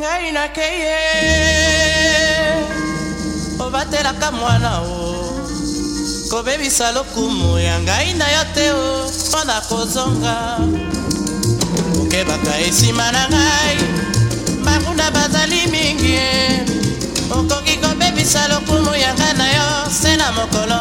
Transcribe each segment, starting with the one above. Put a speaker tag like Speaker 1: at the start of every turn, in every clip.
Speaker 1: ngai nakei ye obatelaka mwana o kobebisa lokumu ya ngai na yo te o mpo na kozonga okebaka esima na ngai bakunda bazali mingi e okoki kobebisa lokumu ya ngai na yo se na mokolo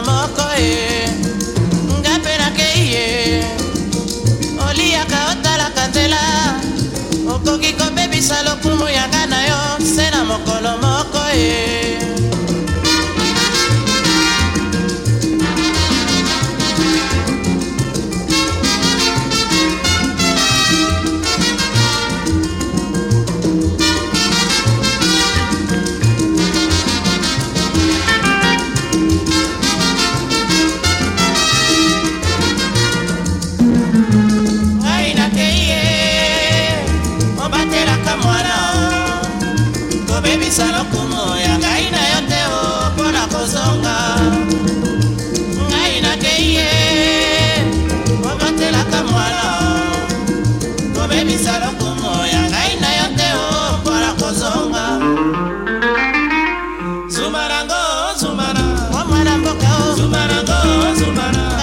Speaker 1: Zumarango, Zumarango, Zumarango, Zumarango, Zumarango.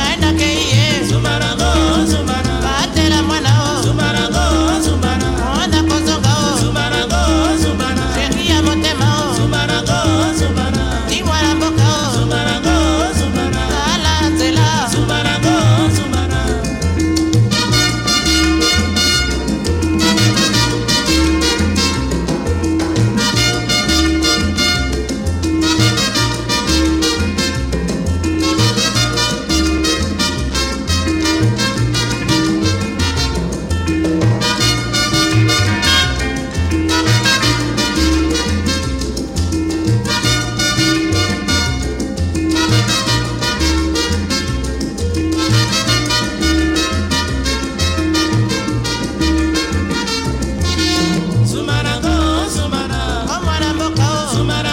Speaker 1: Some